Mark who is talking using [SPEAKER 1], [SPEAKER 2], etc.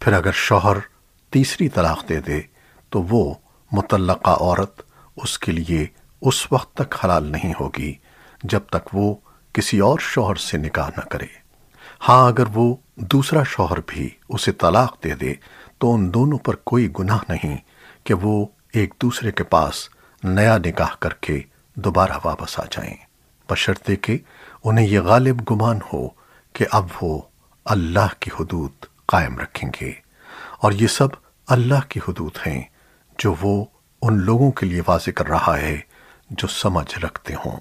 [SPEAKER 1] پھر اگر شوہر تیسری طلاق دے دے، تو وہ مطلقہ عورت اس کے لیے اس وقت تک حلال نہیں ہوگی، جب تک وہ کسی اور شوہر سے نکاح نہ کرے۔ ہاں اگر وہ دوسرا شوہر بھی اسے طلاق دے دے، تو ان دونوں پر کوئی گناہ نہیں کہ وہ ایک دوسرے کے پاس نیا نکاح کر کے دوبارہ واپس آ جائیں۔ بشرطے کہ انہیں یہ غالب گمان ہو کہ اب وہ اللہ کی حدود قائم رکھیں گے۔ اور یہ سب اللہ کی حدود ہیں جو وہ ان لوگوں کے لیے واضح کر رہا ہے جو سمجھ رکھتے ہوں۔